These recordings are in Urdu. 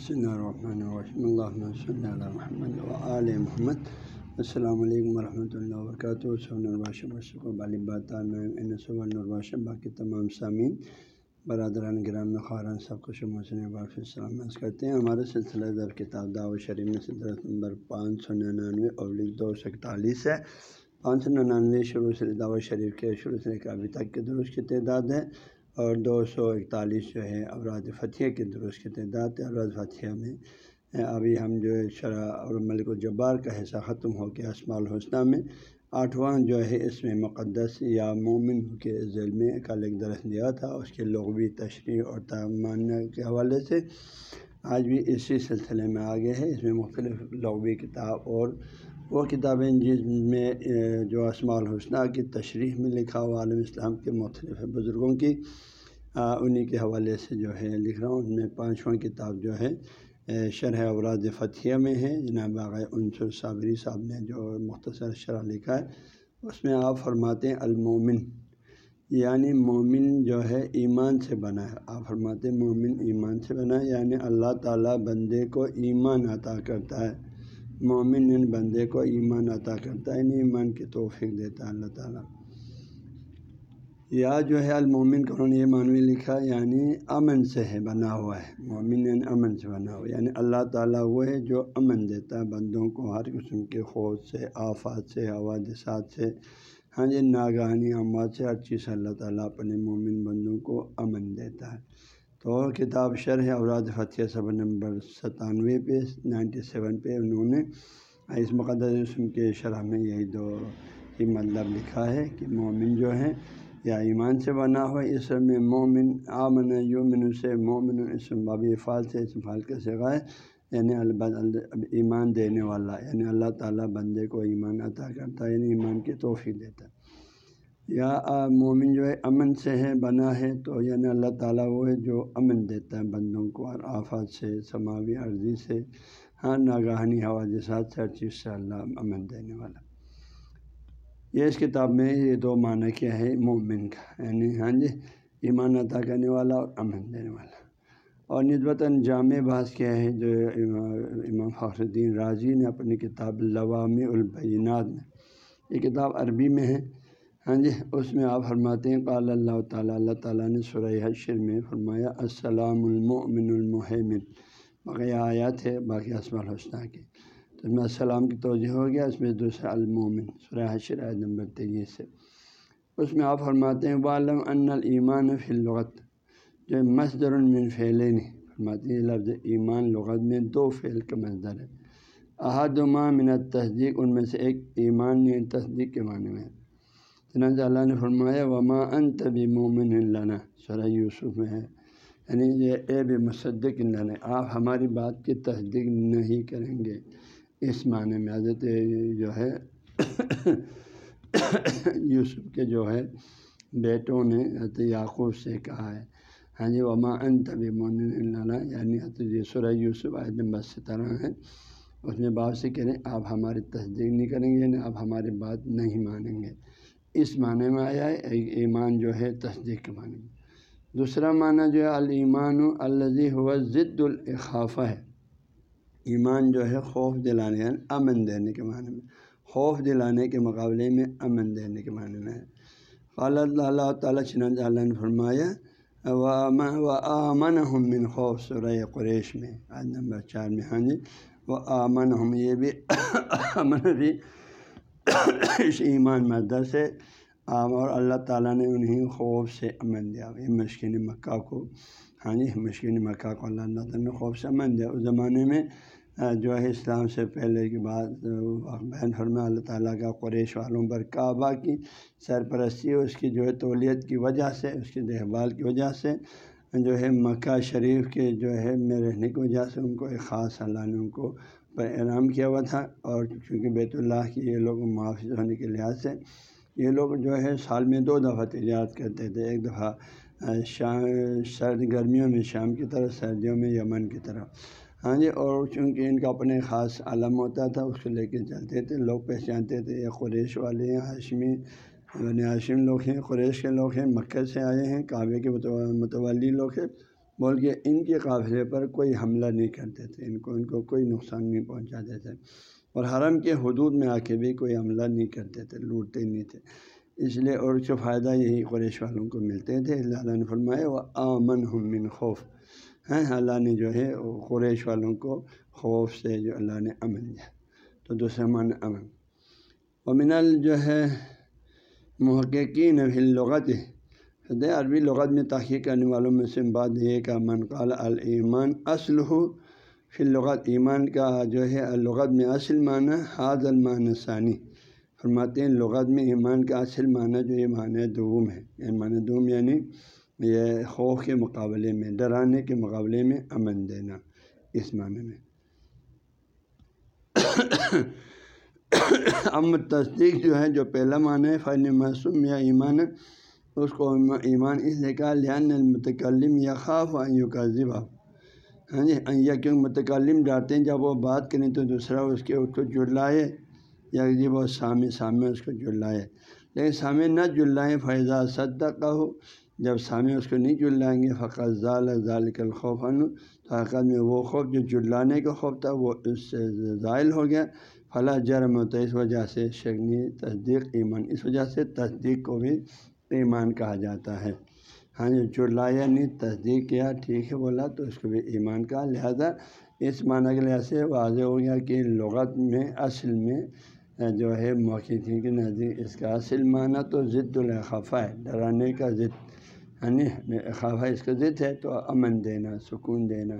بسم اللہ الرحمن الرحیم اللہ صلی اللہ محمد و محمد السلام علیکم ورحمۃ اللہ وبرکاتہ صبح الباشہ الباشہ باقی تمام سامعین برادران گرام خاران سب کو شموسن باقی سلامت کرتے ہیں ہمارے سلسلہ در کتاب دعو شریف میں صدرت نمبر پانچ سو ننانوے ابلک دو سو اکتالیس ہے پانچ سو ننانوے شروع سے دعوت شریف کے شروع سے ابھی تک کے درست کی تعداد ہے اور دو سو اکتالیس جو ہے ابراد فتح کے درست کی تعداد ہے فتح میں ابھی ہم جو ہے شرح اور ملک الجبار کا حصہ ختم ہو کے اسماع الحسنہ میں آٹھواں جو ہے اس میں مقدس یا مومن کے ذیل میں کل ایک درخت دیا تھا، اس کے لغوی تشریح اور تمانہ کے حوالے سے۔ آج بھی اسی سلسلے میں آگے ہے اس میں مختلف لغوی کتاب اور وہ کتابیں جس میں جو اسماع الحسنہ کی تشریح میں لکھا ہوا، عالم اسلام کے مختلف بزرگوں کی انہیں کے حوالے سے جو ہے لکھ رہا ہوں۔ ان میں پانچواں کتاب جو ہے شرح اوراد فتھیہ میں ہے۔ جناب باغ عنصر صابری صاحب نے جو مختصر شرح لکھا ہے، اس میں آپ فرماتے ہیں، المومن۔ یعنی مومن جو ہے ایمان سے بنا ہے۔ آپ فرماتے ہیں، مومن ایمان سے بنا ہے یعنی اللہ تعالیٰ بندے کو ایمان عطا کرتا ہے۔ مومن ان بندے کو ایمان عطا کرتا ہے یعنی ایمان کی توفیق دیتا ہے اللہ تعالیٰ۔ یا جو ہے المومن کو انہوں نے یہ معنوی لکھا یعنی امن سے ہے، بنا ہوا ہے۔ مومن یعنی امن سے بنا ہوا ہے یعنی اللہ تعالیٰ وہ ہے جو امن دیتا ہے بندوں کو ہر قسم کے خوف سے، آفات سے، حوادثات سے۔ ہاں جی ناگہانی، اموات سے، ہر چیز اللہ تعالیٰ اپنے مومن بندوں کو امن دیتا ہے۔ تو کتاب شرح اوراد فتح صبر نمبر ستانوے پہ، نائنٹی سیون پہ انہوں نے اس مقدس اسم کے شرح میں یہی دو ہی مطلب لکھا ہے کہ مومن جو ہے یا ایمان سے بنا ہوا اس میں مومن آمن، یومن سے مومن اسم بابی فال سے، اس فال کے سگائے یعنی ایمان دینے والا یعنی اللہ تعالیٰ بندے کو ایمان عطا کرتا ہے یعنی ایمان کی توفیق دیتا ہے۔ یا مومن جو ہے امن سے ہے بنا ہے، تو یعنی اللہ تعالیٰ وہ ہے جو امن دیتا ہے بندوں کو اور آفات سے، سماوی عرضی سے ہاں ناگاہانی حوادثات سے ہر چیز سے اللہ امن دینے والا۔ یہ اس کتاب میں یہ دو معنی کیا ہے، مومن کا یعنی ہاں جی ایمان عطا کرنے والا اور امن دینے والا۔ اور نسبتاً جامع باز کیا ہے، جو امام فخر الدین راضی نے اپنی کتاب لوامی البینات میں، یہ کتاب عربی میں ہے۔ ہاں جی اس میں آپ فرماتے ہیں، قال اللہ تعالیٰ اللہ تعالیٰ نے سورہ حشر میں فرمایا، السلام المؤمن المحمن باقی آیات ہے، باقی اسما الحسنہ کی تو میں السلام کی توجہ ہو گیا، اس میں دوسرا المومن سورہ حشر عید نمبر تیئیس سے اس میں آپ فرماتے ہیں والم ان المان فی الغت جو مصدر من فعلے نہیں فرماتے ہیں، لفظ ایمان، لغت میں دو فعل کا مصدر ہے۔ احد من تصدیق ان میں سے ایک ایمان نے تصدیق کے معنی میں ہے۔ چنانچہ اللہ نے فرمایا، وما ان طبی مومن اللہ سورہ یوسف میں ہے۔ یعنی یہ اے بے مصدق اللہ آپ ہماری بات کی تصدیق نہیں کریں گے۔ اس معنی میں حضرت جو ہے، یوسف کے جو ہے بیٹوں نے حضرت یعقوب سے کہا ہے۔ ہاں جی وما ان طبی مون اللہ یعنی حضرت سورہ یوسف عید نمبر ستارہ ہے۔ اس میں باپ سے کہہ رہے ہیں، آپ ہماری تصدیق نہیں کریں گے یعنی آپ ہماری بات نہیں مانیں گے۔ اس معنی میں آیا ہے ایمان جو ہے، تصدیق کے معنی میں۔ دوسرا معنی جو ہے المان الزی ہوا ضد الخافہ ہے۔ ایمان جو ہے، خوف دلانے یعنی امن دینے کے معنی میں۔ خوف دلانے کے مقابلے میں امن دینے کے معنی میں ہے۔ اللہ اللہ تعالیٰ چنان اللہ نے فرمایا و آمن من خوف سورہ قریش میں آج نمبر چار میں ہاں جی۔ وہ آمن ہم یہ بھی امن بھی اس ایمان مدد سے عام اور اللہ تعالیٰ نے انہیں خوف سے امن دیا۔ یہ مشکل مکہ کو ہاں جی مشکل مکہ کو اللہ اللہ تعالیٰ نے خوف سے امن دیا۔ اس زمانے میں جو ہے اسلام سے پہلے کے بعد بہن فرما اللہ تعالیٰ کا قریش والوں پر کعبہ کی سرپرستی، اس کی جو ہے تولیت کی وجہ سے، اس کی دیکھ بھال کی وجہ سے، جو ہے مکہ شریف کے جو ہے میں رہنے کی وجہ سے ان کو ایک خاص اللہ نے ان کو پر انعام کیا ہوا تھا اور چونکہ بیت اللہ کی یہ لوگ محافظ ہونے کے لحاظ سے یہ لوگ جو ہے سال میں دو دفعہ تجارت کرتے تھے، ایک دفعہ شام سرد گرمیوں میں، شام کی طرف، سردیوں میں، یمن کی طرف۔ ہاں جی اور چونکہ ان کا اپنے خاص علم ہوتا تھا، اس کو لے کے چلتے تھے۔ لوگ پہچانتے تھے، یہ قریش والے ہیں، ہاشمی یعنی ہاشم لوگ ہیں، قریش کے لوگ ہیں، مکہ سے آئے ہیں، کعبے کے متولی لوگ ہیں۔ بول کے ان کے قافلے پر کوئی حملہ نہیں کرتے تھے، ان کو ان کو کوئی نقصان نہیں پہنچاتے تھے۔ اور حرم کے حدود میں آ کے بھی کوئی حملہ نہیں کرتے تھے، لوٹتے نہیں تھے۔ اس لیے اور اس کا فائدہ یہی قریش والوں کو ملتے تھے۔ اللہ نے فرمائے وہ آمن من خوف ہیں اللہ نے جو ہے، قریش والوں کو خوف سے جو اللہ نے امن دیا تو دوسرا مان امن ومن جو ہے، محققین لغت عربی لغت میں تحقیق کرنے والوں میں سے بات یہ کہ من قال المان اصل ہو پھر لغت ایمان کا جو ہے لغت میں اصل معنی حاض المان ثانی۔ فرماتے ہیں لغت میں ایمان کا اصل معنی جو یہ معنی دوم ہے۔ یہ معنی دوم یعنی یہ خوف کے مقابلے میں، ڈرانے کے مقابلے میں امن دینا، اس معنی میں۔ امن تصدیق جو ہے، جو پہلا معنی ہے فن معصوم یا ایمان اس کو ایمان اس لیے کہا لہن المتکلم یا خوف آئیوں ہاں کا جی، ذبح ہاں جی یا کیوں متکلم ڈالتے ہیں؟ جب وہ بات کریں تو دوسرا اس کے اس کو جڑلائے، یا جی وہ سامع سامع اس کو جڑلائے۔ لیکن سامع نہ جڑلائیں فیضا صدہ کا ہو جب سامع اس کو نہیں جڑلائیں گے فقط ضال ضال کل خوف ان تو حقیقت میں وہ خوف جو جڑلانے کا خوف تھا، وہ اس سے ظائل ہو گیا۔ فلاں جرم ہوتا ہے اس وجہ سے شگنی تصدیق ایمان، اس وجہ سے تصدیق کو بھی ایمان کہا جاتا ہے۔ ہاں جی چڑلایا نہیں تصدیق کیا، ٹھیک ہے، بولا تو اس کو بھی ایمان کا لہذا اس معنی کے لحاظ سے واضح ہو گیا کہ لغت میں، اصل میں جو ہے موقع تھی کہ نزدیک اس کا اصل معنی تو ضد الخفا ہے۔ ڈرانے کا ضد یعنی خفا اس کا ضد ہے تو امن دینا، سکون دینا،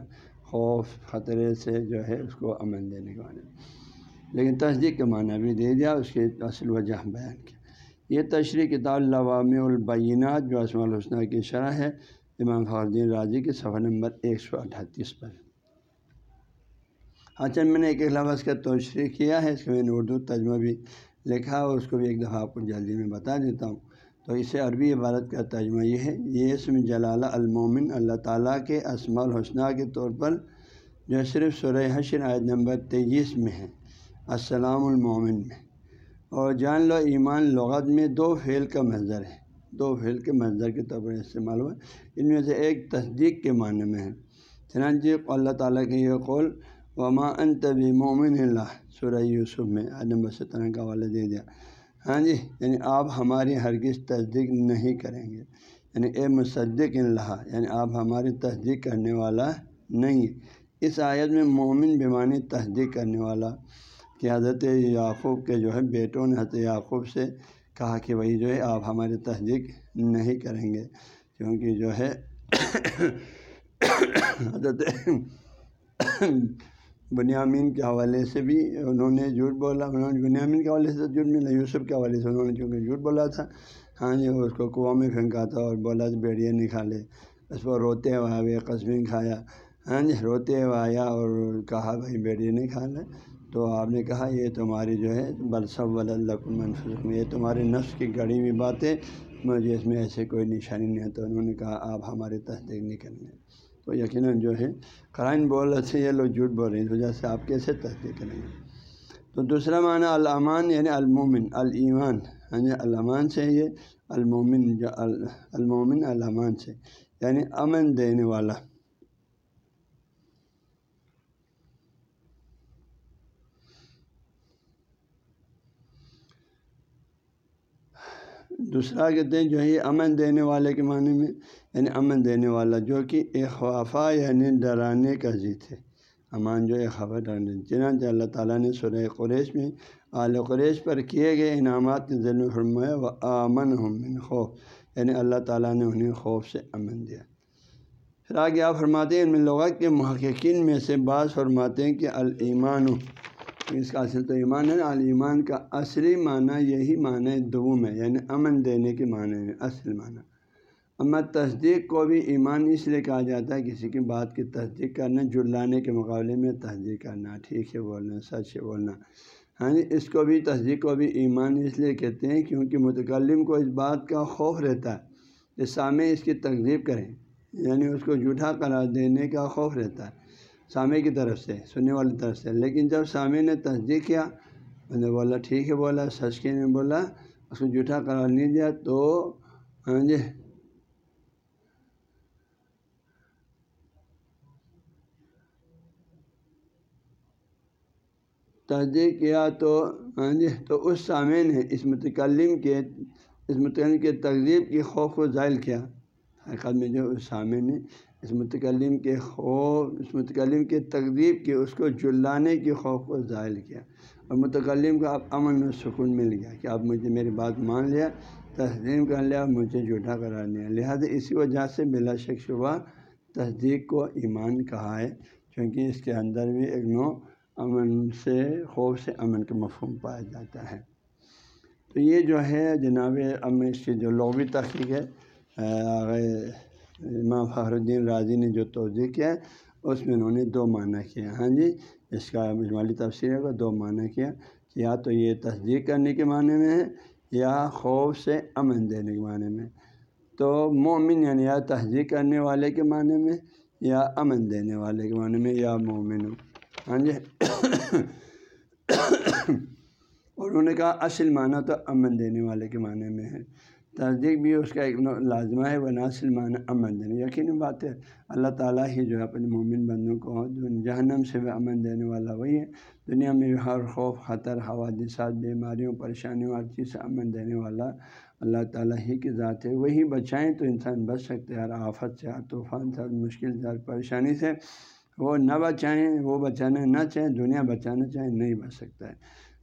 خوف، خطرے سے جو ہے اس کو امن دینے کا معنی۔ لیکن تصدیق کا معنی بھی دے دیا، اس کی اصل وجہ بیان کیا یہ تشریح کتاب لوام البینات جو اسم الحسنہ کی شرح ہے، امام فخردین راضی کے صفحہ نمبر ایک سو اٹھتیس پر۔ اچھا میں نے ایک ایک لفظ کا تشریح کیا ہے، اس کو میں نے اردو ترجمہ بھی لکھا اور اس کو بھی ایک دفعہ آپ کو جلدی میں بتا دیتا ہوں۔ تو اسے عربی عبارت کا ترجمہ یہ ہے، یہ اسم جلالہ المومن اللہ تعالیٰ کے اسماء الحسنہ کے طور پر جو صرف سورہ حشر عائد نمبر تیئیس میں ہے، السلام المومن میں۔ اور جان لو، ایمان لغت میں دو فعل کا منظر ہے۔ دو فعل کے منظر کے طور پر استعمال ہوا۔ ان میں سے ایک تصدیق کے معنی میں ہے۔ چنانچہ اللہ تعالیٰ کے یہ قول، وما ان طبی مومن اللہ سورہ یوسف میں عدم سترہ کا حوالہ دے دیا۔ ہاں جی یعنی آپ ہماری ہرگز تصدیق نہیں کریں گے۔ یعنی اے مصدق اللہ یعنی آپ ہماری تصدیق کرنے والا نہیں۔ اس آیت میں مومن بیمانی تصدیق کرنے والا کہ حضرت یعقوب کے جو ہے بیٹوں نے حضرت یعقوب سے کہا کہ وہی جو ہے آپ ہماری تصدیق نہیں کریں گے۔ کیونکہ جو ہے حضرت بنیامین کے حوالے سے بھی انہوں نے جھوٹ بولا، انہوں نے بنیامین کے حوالے سے جھوٹ ملا یوسف کے حوالے سے انہوں نے چونکہ جھوٹ بولا تھا۔ ہاں جی اس کو کنواں میں پھینکا تھا اور بولا بیڑیاں نکالے۔ اس پر روتے ہوئے آئے کھایا۔ ہاں جی روتے ہوئے آیا اور کہا، بھائی بیڑیاں نہیں کھا لے تو آپ نے کہا یہ تمہاری جو ہے بلسب منفظ یہ تمہاری نفس کی گڑی ہوئی باتیں، مجھے اس میں ایسے کوئی نشانی نہیں ہے۔ تو انہوں نے کہا، آپ ہماری تصدیق نہیں کریں گے۔ تو یقیناً جو ہے قرائن بول رہے تھے، یہ لوگ جھوٹ بول رہے ہیں، اس وجہ سے آپ کیسے تصدیق کریں گے؟ تو دوسرا معنی الامان یعنی المومن المان ہاں جی الامان سے یہ المومن جو المومن الامان سے یعنی امن دینے والا۔ دوسرا کہتے ہیں جو ہے امن دینے والے کے معنی میں یعنی امن دینے والا، جو کہ اخوافہ یعنی ڈرانے کا ضد ہے۔ امان جو خبر ڈرانے، چنانچہ اللہ تعالیٰ نے سورہ قریش میں اعلی قریش پر کیے گئے انعامات کے ذریعے فرمایا، و امن من خوف یعنی اللہ تعالیٰ نے انہیں خوف سے امن دیا۔ پھر آگے آپ فرماتے ہیں، ان میں لغت کے محققین میں سے بعض فرماتے ہیں کہ اس کا اصل تو ایمان ہے المان کا اصلی معنی یہی معنی دوم ہے یعنی امن دینے کے معنی میں اصل معنی۔ اما تصدیق کو بھی ایمان اس لیے کہا جاتا ہے کسی کی بات کی تصدیق کرنا جلانے کے مقابلے میں تصدیق کرنا، ٹھیک ہے بولنا، سچ ہے بولنا۔ ہاں جی اس کو بھی تصدیق کو بھی ایمان اس لیے کہتے ہیں کیونکہ متکلم کو اس بات کا خوف رہتا ہے کہ سامع اس کی تقزیب کریں یعنی اس کو جھوٹا قرار دینے کا خوف رہتا ہے۔ سامع کی طرف سے، سننے والی طرف سے۔ لیکن جب سامع نے تصدیق کیا، میں نے بولا، ٹھیک ہے، بولا سچ کے نے بولا، اس کو جھوٹا قرار نہیں دیا، تو ہاں جی۔ تصدیق کیا تو ہاں جی تو اس سامع نے اس متکلم کے، اس متعلق کے تقریب کی خوف کو ظاہر کیا۔ حقیقت میں جو اس سامع نے اس متکلم کے خوف، اس متکلم کے تقریب کی اس کو جلانے کی خوف کو ظاہر کیا۔ اور متکلم کو اب امن و سکون مل گیا کہ اب مجھے میری بات مان لیا تسلیم کر لیا مجھے جھوٹا کرا دیا۔ لہٰذا اسی وجہ سے بلا شک شبہ تصدیق کو ایمان کہا ہے کیونکہ اس کے اندر بھی ایک نو امن سے، خوف سے امن کا مفہوم پایا جاتا ہے۔ تو یہ جو ہے جناب ام اس کی جو لغوی تحقیق ہے امام فخر الدین راضی نے جو توضیع کیا ہے، اس میں انہوں نے دو معنی کیا ہاں جی اس کا مجموعی تفسیر ہے، دو معنی کیا کہ یا تو یہ تصدیق کرنے کے معنی میں ہے، یا خوف سے امن دینے کے معنی میں۔ تو مومن یعنی یا تصدیق کرنے والے کے معنی میں، یا امن دینے والے کے معنی میں، یا مومن۔ ہاں جی۔ اور انہوں نے کہا اصل معنی تو امن دینے والے کے معنی میں ہے۔ تصدیق بھی اس کا ایک لازمہ ہے وہ ناصل امن دینے یقینی بات ہے، اللہ تعالیٰ ہی جو ہے اپنے مومن بندوں کو جہنم سے بھی امن دینے والا وہی ہے۔ دنیا میں ہر خوف، خطر، حوادثات، بیماریوں، پریشانیوں، ہر چیز سے امن دینے والا اللہ تعالیٰ ہی کی ذات ہے۔ وہی بچائیں تو انسان بچ سکتے ہر آفت سے، ہر طوفان سے، ہر مشکل سے، ہر پریشانی سے۔ وہ نہ بچائیں، وہ بچانا نہ چاہیں، دنیا بچانا چاہیں، نہیں بچ سکتا ہے۔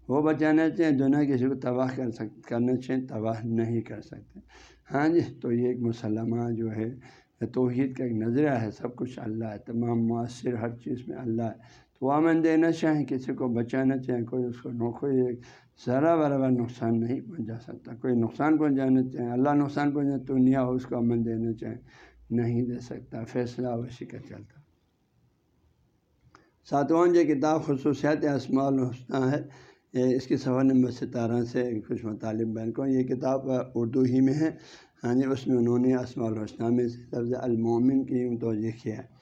وہ بچانا چاہیں دنیا کسی کو تباہ کر سک، کرنا چاہیں تباہ نہیں کر سکتے۔ ہاں جی تو یہ ایک مسلمہ جو ہے، توحید کا ایک نظریہ ہے، سب کچھ اللہ ہے، تمام مؤثر ہر چیز میں اللہ ہے۔ تو وہ امن دینا چاہیں، کسی کو بچانا چاہیں، کوئی اس کو کوئی ذرا برابر نقصان نہیں پہنچا سکتا۔ کوئی نقصان پہنچانا چاہیں، اللہ نقصان پہنچا، تو دنیا ہو اس کو امن دینا چاہیں، نہیں دے سکتا۔ فیصلہ اوشی کا چلتا۔ ساتواں جو کتاب خصوصیات اسماع الحسنہ ہے اس کی سفر نمبر ستارہ سے کچھ مطالب بین کو یہ کتاب اردو ہی میں ہے۔ ہاں جی اس میں انہوں نے اسماع الحسنہ میں سے لفظ المومن کی متوجہ کیا ہے۔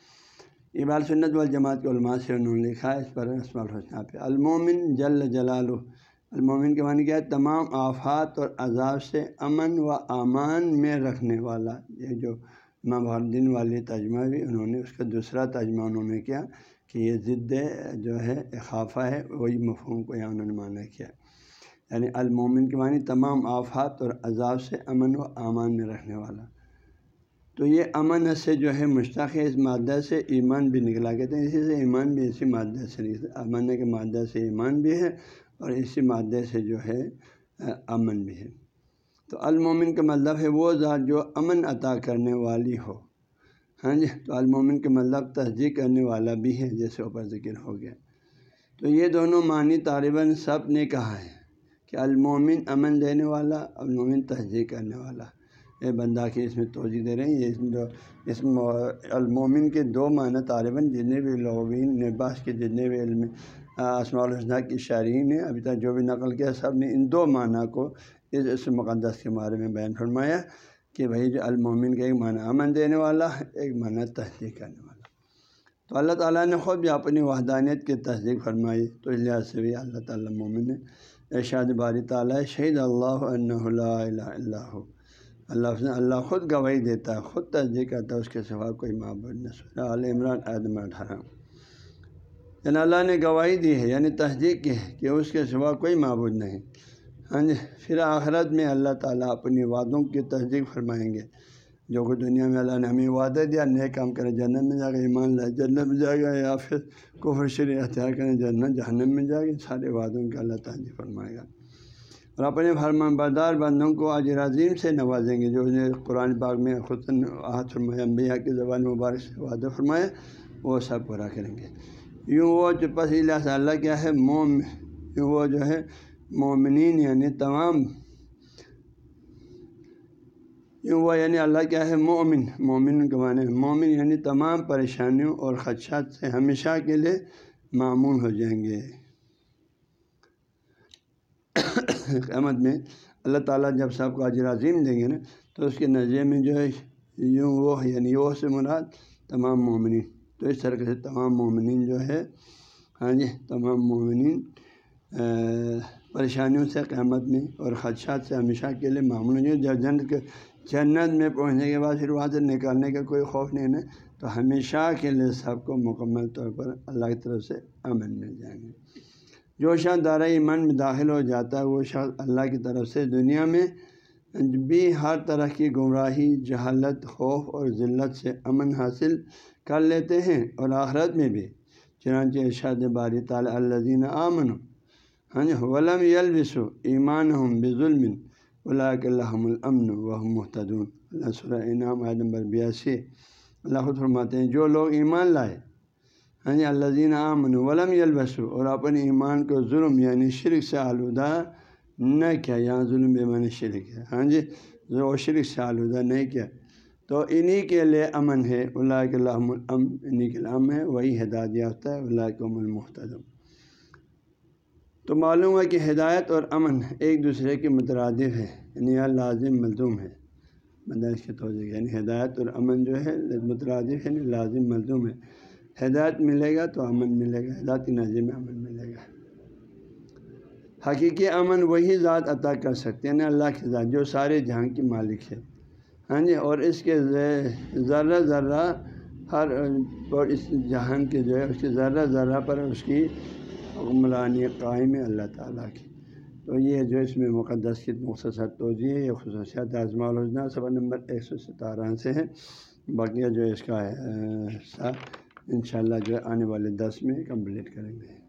اقبال سنت والجماعت کے علماء سے انہوں نے لکھا ہے، اس پر اسماع الحسنہ پہ۔ المومن جل جلال المومن کے معنی کیا ہے؟ تمام آفات اور عذاب سے امن و امان میں رکھنے والا۔ یہ جو امام الدین والی ترجمہ بھی انہوں نے، اس کا دوسرا ترجمہ انہوں نے کیا۔ کہ یہ ضد جو ہے اخافہ ہے وہی مفہوم کو یہاں انہوں نے مانا کیا۔ یعنی المومن کے معنی تمام آفات اور عذاب سے امن و امان میں رکھنے والا۔ تو یہ امن سے جو ہے مشتاق ہے، اس مادہ سے ایمان بھی نکلا۔ کہتے ہیں اسی سے ایمان بھی، اسی مادہ سے امن کے مادہ سے ایمان بھی ہے اور اسی مادہ سے جو ہے، امن بھی ہے۔ تو المومن کا مطلب ہے وہ ذات جو امن عطا کرنے والی ہو۔ ہاں جی تو المومن کے مطلب تصدیق کرنے والا بھی ہے، جیسے اوپر ذکر ہو گیا۔ تو یہ دونوں معنی طالباً سب نے کہا ہے کہ المومن امن دینے والا، المومن تصدیق کرنے والا۔ یہ بندہ کی اس میں توجہ دے رہے ہیں؟ یہ جو اس المومن کے دو معنی طالباً، جتنے بھی لوگین نباس کے جتنے بھی علم اسماع الحسنہ کی شارحین ہیں، ابھی تک جو بھی نقل کیا، سب نے ان دو معنی کو اس مقدس کے بارے میں بیان فرمایا۔ کہ بھائی جو المومن کا ایک معنی امن دینے والا، ایک معنی تصدیق کرنے والا۔ تو اللہ تعالیٰ نے خود بھی اپنی وحدانیت کی تصدیق فرمائی۔ تو اس لحاظ سے بھی اللہ تعالیٰ مومن نے ارشاد باری تعالیٰ، شہید اللہ اللہ اللہ اللہ اللہ خود گواہی دیتا ہے، خود تصدیق کرتا ہے، اس کے سوا کوئی معبود نہ سنا علیہ عمران عدم اٹھارہ۔ یعنی اللہ نے گواہی دی ہے یعنی تصدیق کی ہے کہ اس کے سوا کوئی معبود نہیں۔ ہاں جی پھر آخرت میں اللہ تعالیٰ اپنی وعدوں کی تصدیق فرمائیں گے۔ جو کہ دنیا میں اللہ نے ہمیں وعدہ دیا نئے کام کرے جنت میں جا کے ایمان لائے جنت میں جائے گا یا پھر کفر شری اختیار کریں، جنت، جہنم میں جائے گا سارے وعدوں کے اللہ تعالیٰ فرمائے گا۔ اور اپنے فرمان بردار بندوں کو آج عظیم سے نوازیں گے، جو قرآن پاک میں خود احت فرمایا انبیاء کی زبان مبارک سے وعدہ فرمائے، وہ سب پورا کریں گے۔ یوں وہ جو پس اللہ کیا ہے؟ موم، یوں وہ جو ہے مومنین یعنی تمام۔ یوں وہ یعنی اللہ کیا ہے؟ مومن۔ مومن کے معنی مومن یعنی تمام پریشانیوں اور خدشات سے ہمیشہ کے لیے معمول ہو جائیں گے۔ قیامت میں اللہ تعالیٰ جب سب کو اجر عظیم دیں گے نا، تو اس کے نظر میں جو ہے یوں وہ یعنی وہ سے مراد تمام مومنین۔ تو اس طرح سے تمام مومنین جو ہے ہاں جی تمام مومنین پریشانیوں سے قیامت میں اور خدشات سے ہمیشہ کے لیے معمول نہیں جب جنت کے جنت میں پہنچنے کے بعد پھر وہاں سے نکالنے کا کوئی خوف نہیں ہے تو ہمیشہ کے لیے سب کو مکمل طور پر اللہ کی طرف سے امن مل جائیں گے جو شخص دار ایمان میں داخل ہو جاتا ہے، وہ شخص اللہ کی طرف سے دنیا میں بھی ہر طرح کی گمراہی، جہالت، خوف اور ذلت سے امن حاصل کر لیتے ہیں اور آخرت میں بھی۔ چنانچہ ارشاد باری تعالیٰ الزین آمن ہاں جی ولم یلبسو ایمان ہم بے ظلم اللہ الحم الامن و محتدون اللہ صلی انعام نمبر بیاسی۔ اللہ فرماتے ہیں، جو لوگ ایمان لائے ہاں جی اللہ الزین آمن ولم یلبسو اور اپنے ایمان کو ظلم یعنی شرک سے آلودہ نہ کیا، یہاں ظلم بے معنی شرک ہے ہاں جی جو شرک سے آلودہ نہیں کیا۔ تو انہی کے لیے امن ہے اللہ کے الحم الام انہیں کے لیے ہے، وہی ہدایت یافتہ ہے اللہ کے المحتم تو معلوم ہے کہ ہدایت اور امن ایک دوسرے کے مترادف ہے یعنی یہ لازم ملزوم ہے مدرس کے توجہ یعنی ہدایت اور امن جو ہے، مترادف ہے یعنی لازم ملزوم ہے ہدایت ملے گا تو امن ملے گا، ہدایت کی نظر میں امن ملے گا۔ حقیقی امن وہی ذات عطا کر سکتے ہیں یعنی اللہ کی ذات جو سارے جہاں کی مالک ہے۔ ہاں جی اور اس کے ذرہ ذرہ ہر، اور اس جہان کے جو ہے، اس کے ذرہ ذرہ پر اس کی حکمرانی قائم ہے اللہ تعالیٰ کی۔ تو یہ جو اس میں مقدس کی مختصر توجہ ہے، یہ خصوصیات آزما الجنا صفحہ نمبر ایک سو ستارہ سے ہے۔ باقیہ جو اس کا حصہ ان شاء اللہ جو ہے آنے والے دس میں کمپلیٹ کریں گے۔